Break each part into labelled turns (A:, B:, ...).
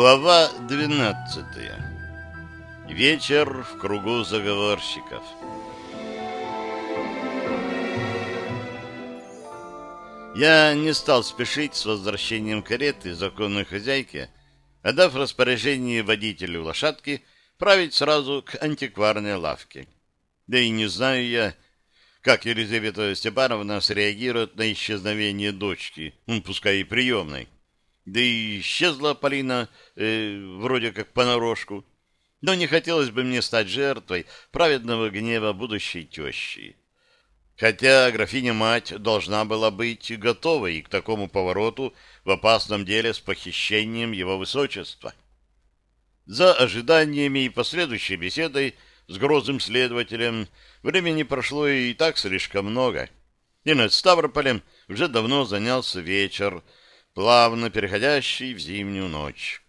A: Глава 12. Вечер в кругу заговорщиков. Я не стал спешить с возвращением кареты законной хозяйки, отдав распоряжение водителю лошадки править сразу к антикварной лавке. Да и не знаю я, как Елизавета Степановна среагирует на исчезновение дочки, ну, пускай и приемной. Да и исчезла Полина э, вроде как понарошку. Но не хотелось бы мне стать жертвой праведного гнева будущей тещи. Хотя графиня-мать должна была быть готова и к такому повороту в опасном деле с похищением его высочества. За ожиданиями и последующей беседой с грозным следователем времени прошло и так слишком много. И над Ставрополем уже давно занялся вечер, плавно переходящий в зимнюю ночь.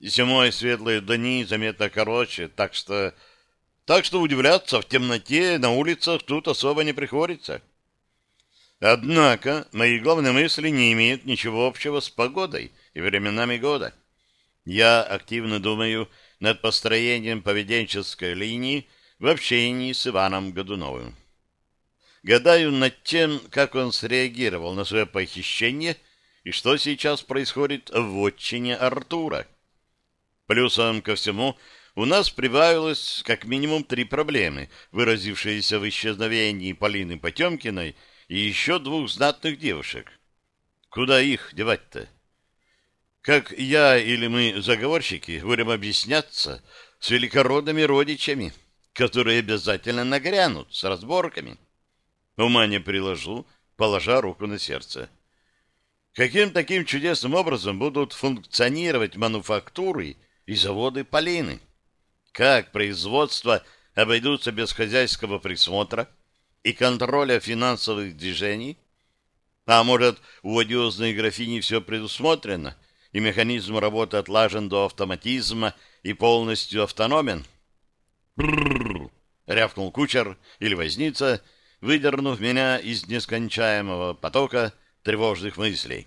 A: Зимой светлые дни заметно короче, так что... Так что удивляться в темноте на улицах тут особо не приходится. Однако мои главные мысли не имеют ничего общего с погодой и временами года. Я активно думаю над построением поведенческой линии в общении с Иваном Годуновым. Гадаю над тем, как он среагировал на свое похищение – и что сейчас происходит в отчине Артура. Плюсом ко всему, у нас прибавилось как минимум три проблемы, выразившиеся в исчезновении Полины Потемкиной и еще двух знатных девушек. Куда их девать-то? Как я или мы, заговорщики, будем объясняться с великородными родичами, которые обязательно нагрянут с разборками? Ума не приложу, положа руку на сердце. Каким таким чудесным образом будут функционировать мануфактуры и заводы Полины? Как производство обойдутся без хозяйского присмотра и контроля финансовых движений? А может, у одиозной графини все предусмотрено, и механизм работы отлажен до автоматизма и полностью автономен? Рявкнул кучер или возница, выдернув меня из нескончаемого потока тревожных мыслей.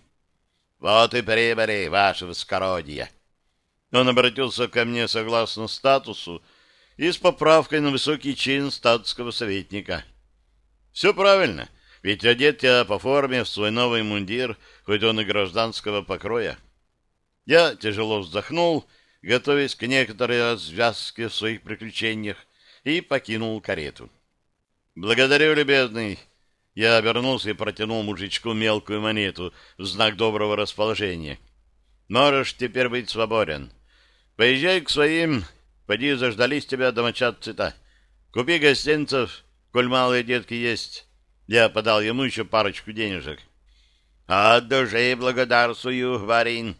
A: «Вот и прибыли, ваше воскородие!» Он обратился ко мне согласно статусу и с поправкой на высокий чин статского советника. «Все правильно, ведь одет я по форме в свой новый мундир, хоть он и гражданского покроя». Я тяжело вздохнул, готовясь к некоторой развязке в своих приключениях, и покинул карету. «Благодарю, любезный!» Я обернулся и протянул мужичку мелкую монету в знак доброго расположения. «Можешь теперь быть свободен. Поезжай к своим, поди заждались тебя домочадцы-то. Купи гостинцев, коль малые детки есть». Я подал ему еще парочку денежек. «От души благодарствую, Варин!»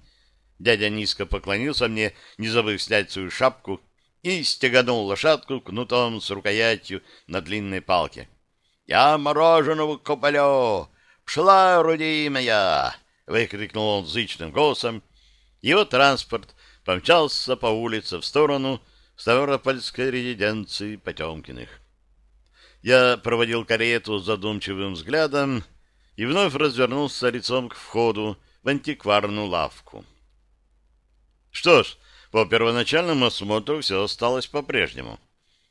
A: Дядя низко поклонился мне, не забыв снять свою шапку, и стеганул лошадку кнутом с рукоятью на длинной палке. «Я мороженого куплю! Пшла, родимая!» — выкрикнул он зычным голосом. Его транспорт помчался по улице в сторону Ставропольской резиденции Потемкиных. Я проводил карету задумчивым взглядом и вновь развернулся лицом к входу в антикварную лавку. Что ж, по первоначальному осмотру все осталось по-прежнему.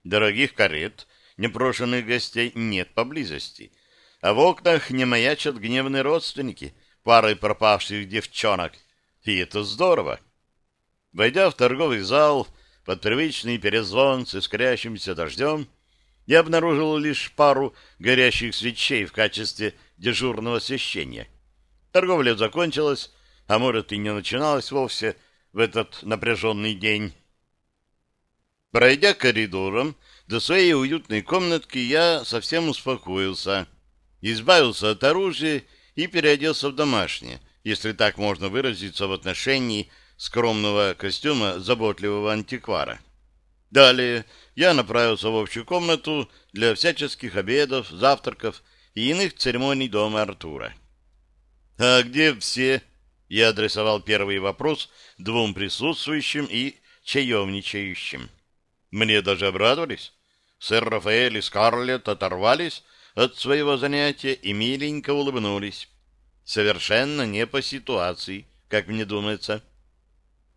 A: Дорогих карет непрошенных гостей нет поблизости, а в окнах не маячат гневные родственники парой пропавших девчонок, и это здорово. Войдя в торговый зал под привычный перезвон с искрящимся дождем, я обнаружил лишь пару горящих свечей в качестве дежурного освещения. Торговля закончилась, а может и не начиналась вовсе в этот напряженный день. Пройдя коридором, до своей уютной комнатки я совсем успокоился, избавился от оружия и переоделся в домашнее, если так можно выразиться в отношении скромного костюма заботливого антиквара. Далее я направился в общую комнату для всяческих обедов, завтраков и иных церемоний дома Артура. «А где все?» Я адресовал первый вопрос двум присутствующим и чаевничающим. Мне даже обрадовались. Сэр Рафаэль и Скарлетт оторвались от своего занятия и миленько улыбнулись. Совершенно не по ситуации, как мне думается.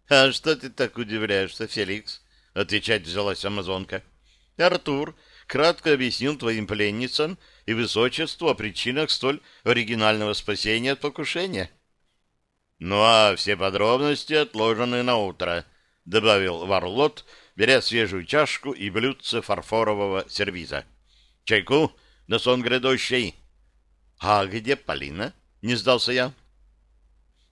A: А что ты так удивляешься, Феликс? Отвечать взялась амазонка. Артур кратко объяснил твоим пленницам и высочеству о причинах столь оригинального спасения от покушения. Ну а все подробности отложены на утро, добавил Варлот, беря свежую чашку и блюдце фарфорового сервиза. Чайку на сон грядущий. А где Полина? Не сдался я.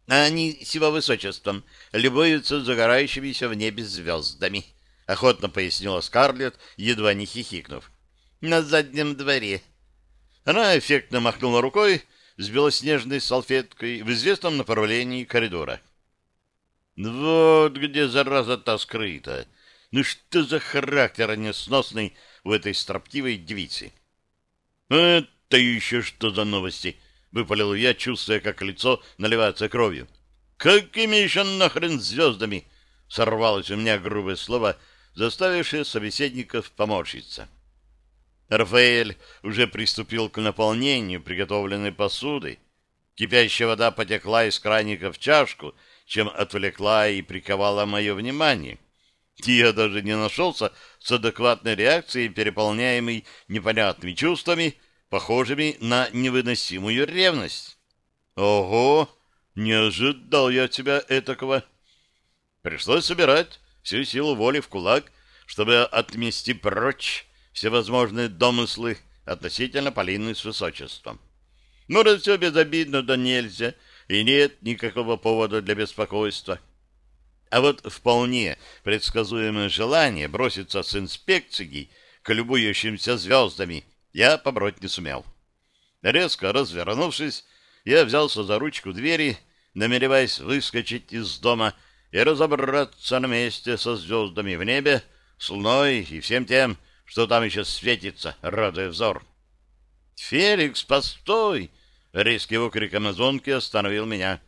A: Они с его высочеством любуются загорающимися в небе звездами, — охотно пояснила Скарлетт, едва не хихикнув. — На заднем дворе. Она эффектно махнула рукой с белоснежной салфеткой в известном направлении коридора. Вот где зараза-то скрыта. Ну что за характер несносный у этой строптивой девицы? — Это еще что за новости? — выпалил я, чувствуя, как лицо наливается кровью. «Какими еще нахрен звездами?» — сорвалось у меня грубое слово, заставившее собеседников поморщиться. Рафаэль уже приступил к наполнению приготовленной посуды. Кипящая вода потекла из краника в чашку, чем отвлекла и приковала мое внимание. Я даже не нашелся с адекватной реакцией, переполняемой непонятными чувствами, похожими на невыносимую ревность. Ого! Не ожидал я тебя этакого. Пришлось собирать всю силу воли в кулак, чтобы отмести прочь всевозможные домыслы относительно Полины с высочеством. Может, все безобидно, да нельзя, и нет никакого повода для беспокойства. А вот вполне предсказуемое желание броситься с инспекцией к любующимся звездами я побрать не сумел. Резко развернувшись, я взялся за ручку двери, намереваясь выскочить из дома и разобраться на месте со звездами в небе, с луной и всем тем, что там еще светится, радуя взор. «Феликс, постой!» — резкий окрик амазонки остановил меня.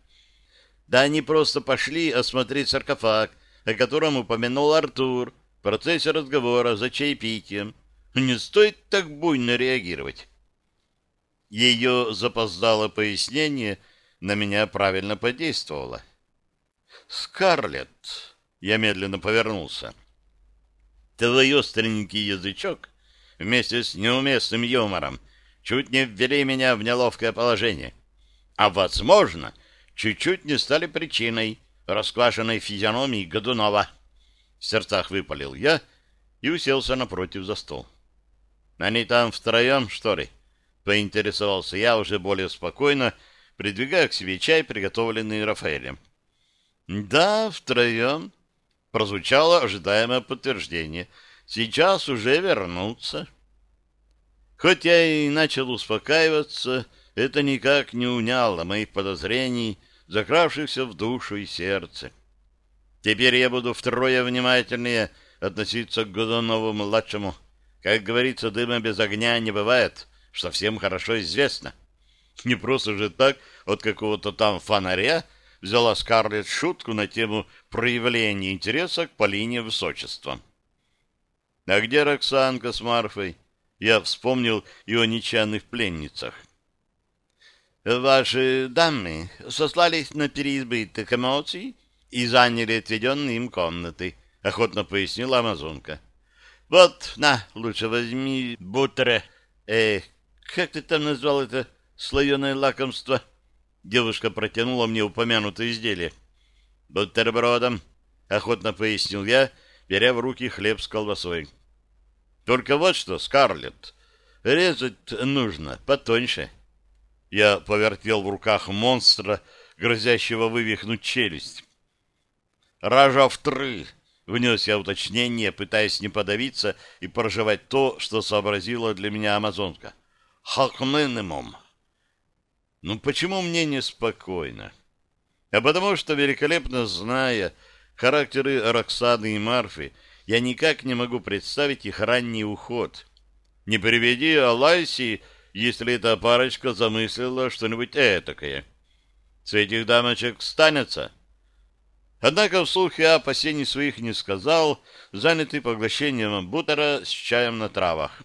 A: «Да они просто пошли осмотреть саркофаг, о котором упомянул Артур в процессе разговора за чаепитием. Не стоит так буйно реагировать. Ее запоздало пояснение на меня правильно подействовало. «Скарлетт!» — я медленно повернулся. «Твой остренький язычок вместе с неуместным юмором чуть не ввели меня в неловкое положение. А, возможно, чуть-чуть не стали причиной расквашенной физиономии Годунова». В сердцах выпалил я и уселся напротив за стол. Они там втроем, что ли? Поинтересовался я уже более спокойно, придвигая к себе чай, приготовленный Рафаэлем. Да, втроем. Прозвучало ожидаемое подтверждение. Сейчас уже вернутся. Хоть я и начал успокаиваться, это никак не уняло моих подозрений, закравшихся в душу и сердце. Теперь я буду втрое внимательнее относиться к Годунову-младшему, как говорится, дыма без огня не бывает, что всем хорошо известно. Не просто же так от какого-то там фонаря взяла Скарлетт шутку на тему проявления интереса к Полине Высочества. А где Роксанка с Марфой? Я вспомнил и о нечаянных пленницах. Ваши дамы сослались на переизбыток эмоций и заняли отведенные им комнаты, охотно пояснила Амазонка. Вот, на, лучше возьми бутре. Э, как ты там назвал это слоеное лакомство? Девушка протянула мне упомянутое изделие. Бутербродом, охотно пояснил я, беря в руки хлеб с колбасой. Только вот что, Скарлетт, резать нужно потоньше. Я повертел в руках монстра, грозящего вывихнуть челюсть. Ража в тры, Внес я уточнение, пытаясь не подавиться и проживать то, что сообразила для меня амазонка. Хакменемом. Ну почему мне неспокойно? А потому что, великолепно зная характеры Роксаны и Марфы, я никак не могу представить их ранний уход. Не приведи Алайси, если эта парочка замыслила что-нибудь этакое. С этих дамочек станется. Однако вслух я опасений своих не сказал, занятый поглощением бутера с чаем на травах.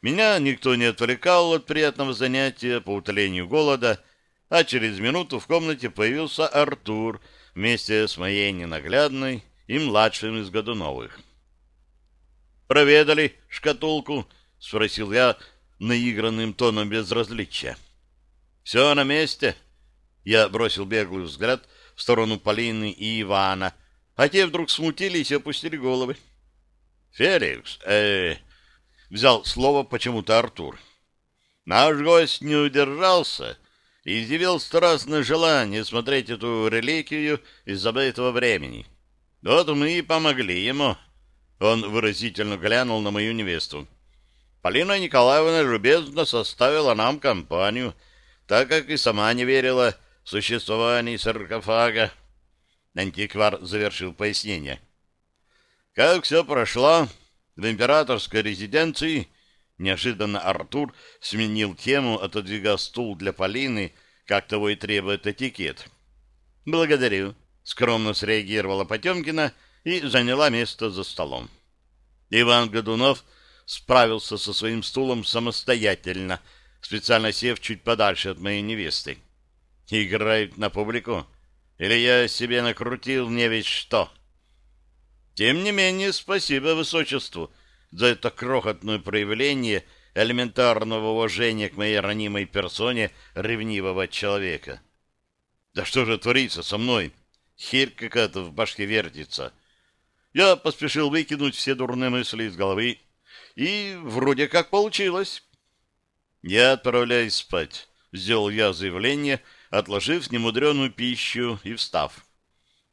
A: Меня никто не отвлекал от приятного занятия по утолению голода, а через минуту в комнате появился Артур вместе с моей ненаглядной и младшим из Годуновых. «Проведали шкатулку?» — спросил я наигранным тоном безразличия. «Все на месте?» Я бросил беглый взгляд в сторону Полины и Ивана, а те вдруг смутились и опустили головы. «Феликс, э, взял слово почему-то Артур. Наш гость не удержался и изъявил страстное желание смотреть эту реликвию из забытого времени. Вот мы и помогли ему. Он выразительно глянул на мою невесту. Полина Николаевна любезно составила нам компанию, так как и сама не верила в существование саркофага. Антиквар завершил пояснение. Как все прошло, в императорской резиденции неожиданно Артур сменил тему, отодвигая стул для Полины, как того и требует этикет. «Благодарю», — скромно среагировала Потемкина и заняла место за столом. Иван Годунов справился со своим стулом самостоятельно, специально сев чуть подальше от моей невесты. «Играют на публику? Или я себе накрутил не ведь что?» Тем не менее, спасибо высочеству за это крохотное проявление элементарного уважения к моей ранимой персоне ревнивого человека. Да что же творится со мной? Херь какая-то в башке вертится. Я поспешил выкинуть все дурные мысли из головы, и вроде как получилось. Я отправляюсь спать, сделал я заявление, отложив немудреную пищу и встав.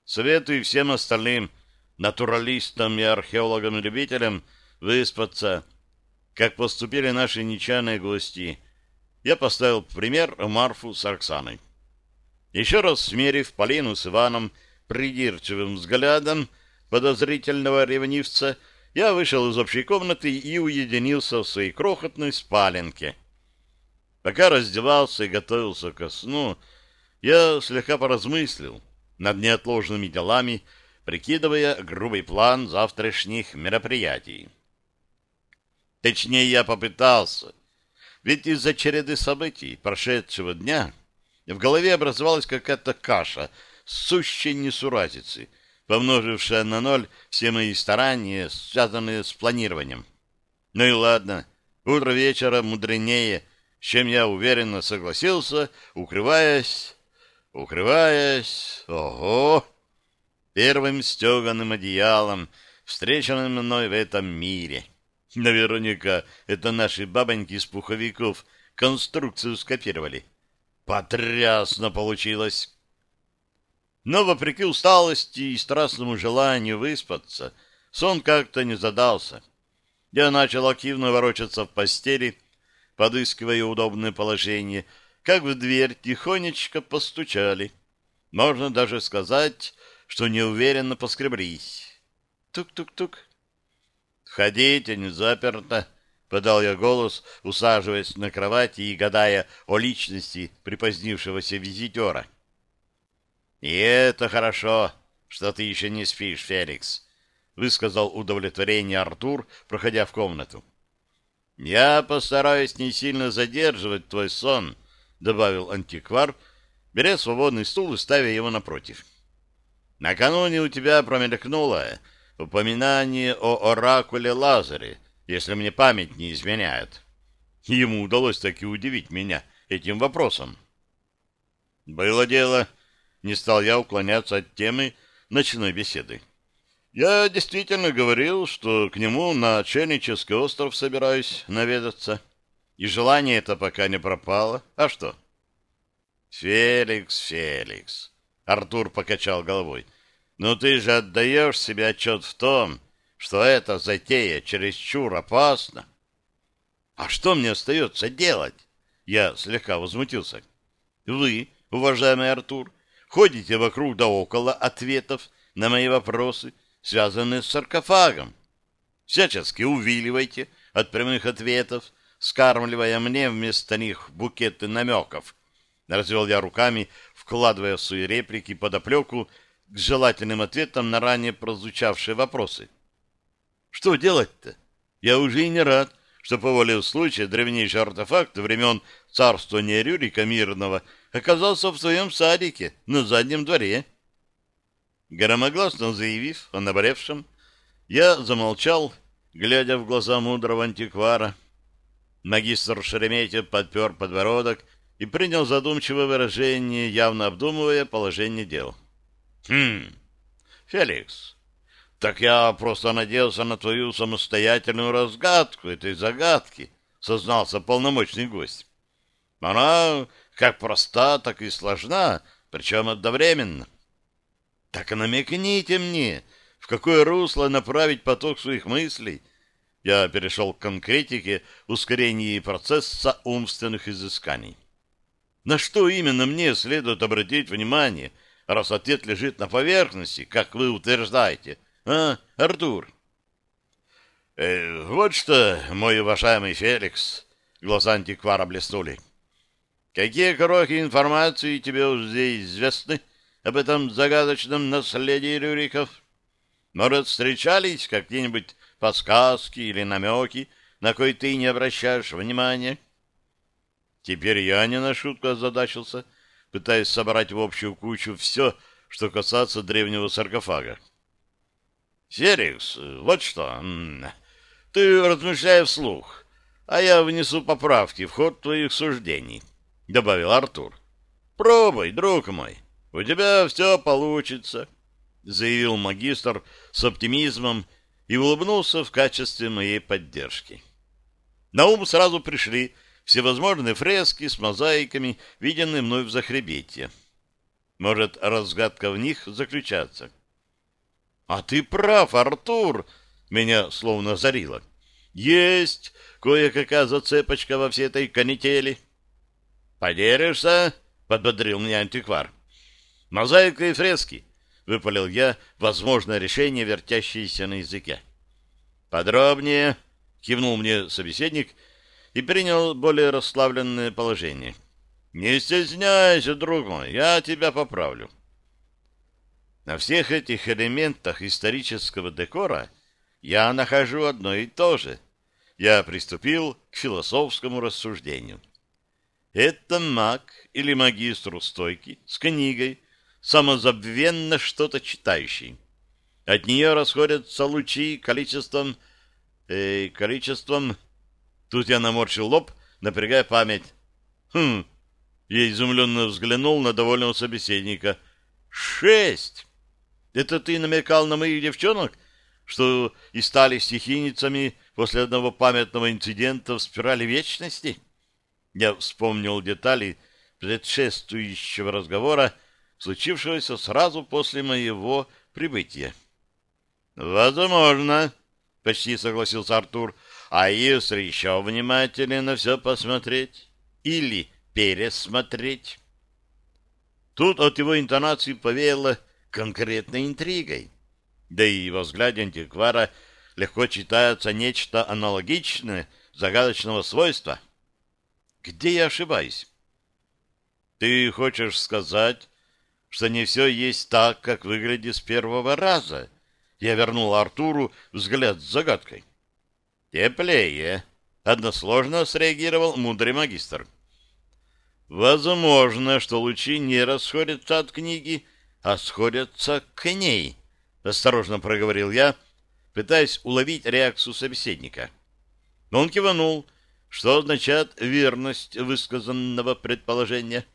A: Советую всем остальным натуралистам и археологам-любителям выспаться, как поступили наши нечаянные гости. Я поставил пример Марфу с Оксаной. Еще раз смерив Полину с Иваном придирчивым взглядом подозрительного ревнивца, я вышел из общей комнаты и уединился в своей крохотной спаленке. Пока раздевался и готовился ко сну, я слегка поразмыслил над неотложными делами, прикидывая грубый план завтрашних мероприятий. Точнее, я попытался, ведь из-за череды событий прошедшего дня в голове образовалась какая-то каша сущей несуразицы, помножившая на ноль все мои старания, связанные с планированием. Ну и ладно, утро вечера мудренее, с чем я уверенно согласился, укрываясь, укрываясь, ого! первым стеганым одеялом, встреченным мной в этом мире. Наверняка это наши бабоньки из пуховиков конструкцию скопировали. Потрясно получилось. Но, вопреки усталости и страстному желанию выспаться, сон как-то не задался. Я начал активно ворочаться в постели, подыскивая удобное положение, как в дверь тихонечко постучали. Можно даже сказать, что неуверенно поскреблись. Тук-тук-тук. «Входите, не заперто», — подал я голос, усаживаясь на кровати и гадая о личности припозднившегося визитера. «И это хорошо, что ты еще не спишь, Феликс», — высказал удовлетворение Артур, проходя в комнату. «Я постараюсь не сильно задерживать твой сон», — добавил антиквар, беря свободный стул и ставя его напротив. Накануне у тебя промелькнуло упоминание о оракуле Лазаре, если мне память не изменяет. Ему удалось таки удивить меня этим вопросом. Было дело, не стал я уклоняться от темы ночной беседы. Я действительно говорил, что к нему на Чельнический остров собираюсь наведаться. И желание это пока не пропало. А что? Феликс, Феликс, Артур покачал головой. «Но ты же отдаешь себе отчет в том, что эта затея чересчур опасна». «А что мне остается делать?» Я слегка возмутился. «Вы, уважаемый Артур, ходите вокруг да около ответов на мои вопросы, связанные с саркофагом. Всячески увиливайте от прямых ответов, скармливая мне вместо них букеты намеков. Развел я руками, вкладывая в свои реплики подоплеку к желательным ответам на ранее прозвучавшие вопросы. Что делать-то? Я уже и не рад, что по воле случая древнейший артефакт времен царствования Рюрика Мирного оказался в своем садике на заднем дворе. Громогласно заявив о наболевшем, я замолчал, глядя в глаза мудрого антиквара. Магистр Шереметьев подпер подбородок и принял задумчивое выражение, явно обдумывая положение дел. «Хм, Феликс, так я просто надеялся на твою самостоятельную разгадку этой загадки», сознался полномочный гость. «Она как проста, так и сложна, причем одновременно». «Так намекните мне, в какое русло направить поток своих мыслей?» Я перешел к конкретике ускорении процесса умственных изысканий. На что именно мне следует обратить внимание, раз ответ лежит на поверхности, как вы утверждаете? А, Артур? Э, вот что, мой уважаемый Феликс, глаза антиквара блеснули. Какие крохи информации тебе уже известны об этом загадочном наследии Рюриков? Может, встречались какие-нибудь подсказки или намеки, на кои ты не обращаешь внимания? Теперь я не на шутку озадачился, пытаясь собрать в общую кучу все, что касается древнего саркофага. «Серикс, вот что. Ты размышляй вслух, а я внесу поправки в ход твоих суждений», — добавил Артур. «Пробуй, друг мой, у тебя все получится», — заявил магистр с оптимизмом и улыбнулся в качестве моей поддержки. На ум сразу пришли всевозможные фрески с мозаиками, виденные мной в захребетье. Может, разгадка в них заключаться? — А ты прав, Артур! — меня словно озарило. — Есть кое-какая зацепочка во всей этой канители. — Поделишься? — подбодрил меня антиквар. — Мозаика и фрески, — выпалил я возможное решение, вертящееся на языке. — Подробнее, — кивнул мне собеседник — и принял более расслабленное положение. «Не стесняйся, друг мой, я тебя поправлю». На всех этих элементах исторического декора я нахожу одно и то же. Я приступил к философскому рассуждению. Это маг или магистр стойки с книгой, самозабвенно что-то читающий. От нее расходятся лучи количеством... Э, количеством Тут я наморщил лоб, напрягая память. Хм, я изумленно взглянул на довольного собеседника. Шесть! Это ты намекал на моих девчонок, что и стали стихийницами после одного памятного инцидента в спирали вечности? Я вспомнил детали предшествующего разговора, случившегося сразу после моего прибытия. «Возможно», — почти согласился Артур, — а если еще внимательнее на все посмотреть или пересмотреть? Тут от его интонации повеяло конкретной интригой. Да и во взгляде антиквара легко читается нечто аналогичное загадочного свойства. Где я ошибаюсь? Ты хочешь сказать, что не все есть так, как выглядит с первого раза? Я вернул Артуру взгляд с загадкой. «Теплее», — односложно среагировал мудрый магистр. «Возможно, что лучи не расходятся от книги, а сходятся к ней», — осторожно проговорил я, пытаясь уловить реакцию собеседника. Он кивнул, что означает верность высказанного предположения.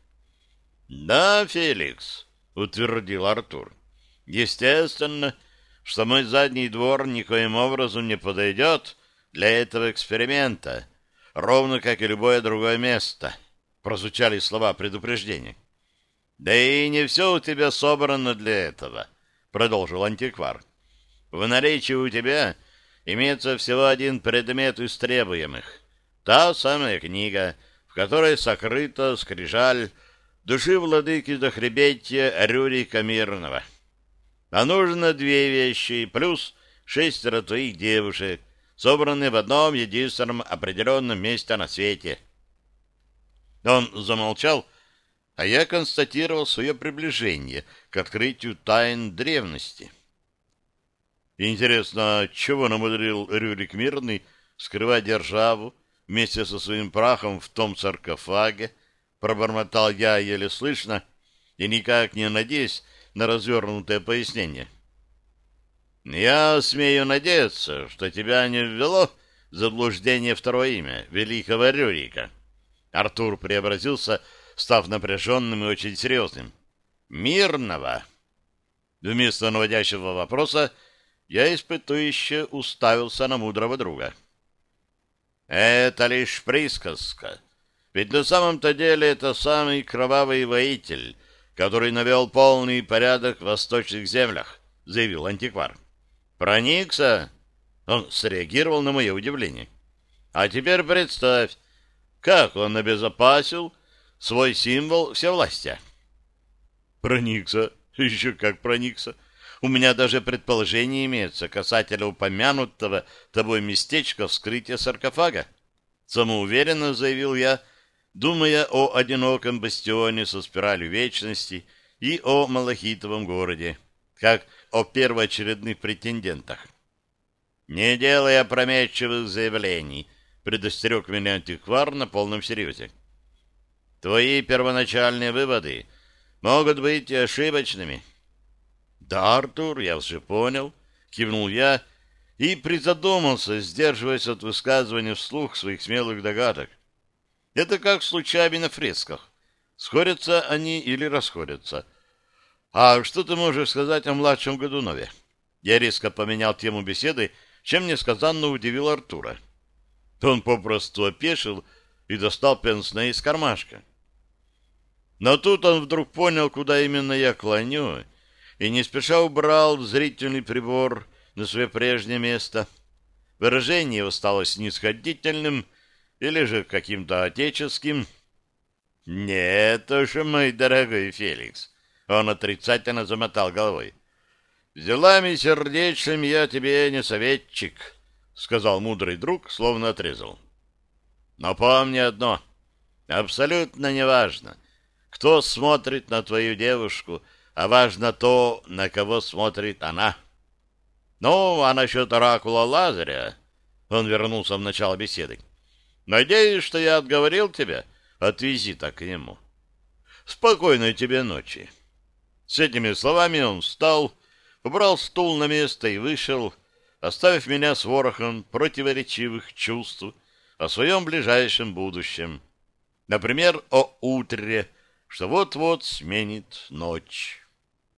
A: «Да, Феликс», — утвердил Артур, — «естественно, что мой задний двор никоим образом не подойдет для этого эксперимента, ровно как и любое другое место, прозвучали слова предупреждения. Да и не все у тебя собрано для этого, продолжил антиквар. В наречии у тебя имеется всего один предмет из требуемых. Та самая книга, в которой сокрыта скрижаль души владыки Захребетия Рюрика Мирного. А нужно две вещи, плюс шестеро твоих девушек — собраны в одном единственном определенном месте на свете. Он замолчал, а я констатировал свое приближение к открытию тайн древности. Интересно, чего намудрил Рюрик Мирный скрывать державу вместе со своим прахом в том саркофаге, пробормотал я еле слышно и никак не надеясь на развернутое пояснение. «Я смею надеяться, что тебя не ввело заблуждение второе имя, великого Рюрика». Артур преобразился, став напряженным и очень серьезным. «Мирного». Вместо наводящего вопроса я испытующе уставился на мудрого друга. «Это лишь присказка. Ведь на самом-то деле это самый кровавый воитель, который навел полный порядок в восточных землях», — заявил антиквар. «Проникся?» Он среагировал на мое удивление. «А теперь представь, как он обезопасил свой символ всевластия». «Проникся? Еще как проникся!» У меня даже предположение имеется касательно упомянутого тобой местечка вскрытия саркофага. Самоуверенно заявил я, думая о одиноком бастионе со спиралью вечности и о Малахитовом городе, как о первоочередных претендентах. «Не делай опрометчивых заявлений», — предостерег меня антиквар на полном серьезе. «Твои первоначальные выводы могут быть ошибочными». «Да, Артур, я все понял», — кивнул я и призадумался, сдерживаясь от высказывания вслух своих смелых догадок. Это как с лучами на фресках. Сходятся они или расходятся. А что ты можешь сказать о младшем Годунове? Я резко поменял тему беседы, чем несказанно удивил Артура. Он попросту опешил и достал пенсне из кармашка. Но тут он вдруг понял, куда именно я клоню, и не спеша убрал зрительный прибор на свое прежнее место. Выражение его стало снисходительным или же каким-то отеческим. «Нет уж, мой дорогой Феликс!» Он отрицательно замотал головой. «С делами сердечными я тебе не советчик», — сказал мудрый друг, словно отрезал. «Но помни одно. Абсолютно неважно, кто смотрит на твою девушку, а важно то, на кого смотрит она. Ну, а насчет оракула Лазаря... Он вернулся в начало беседы. Надеюсь, что я отговорил тебя от визита к нему. Спокойной тебе ночи. С этими словами он встал, убрал стул на место и вышел, оставив меня с ворохом противоречивых чувств о своем ближайшем будущем. Например, о утре, что вот-вот сменит ночь.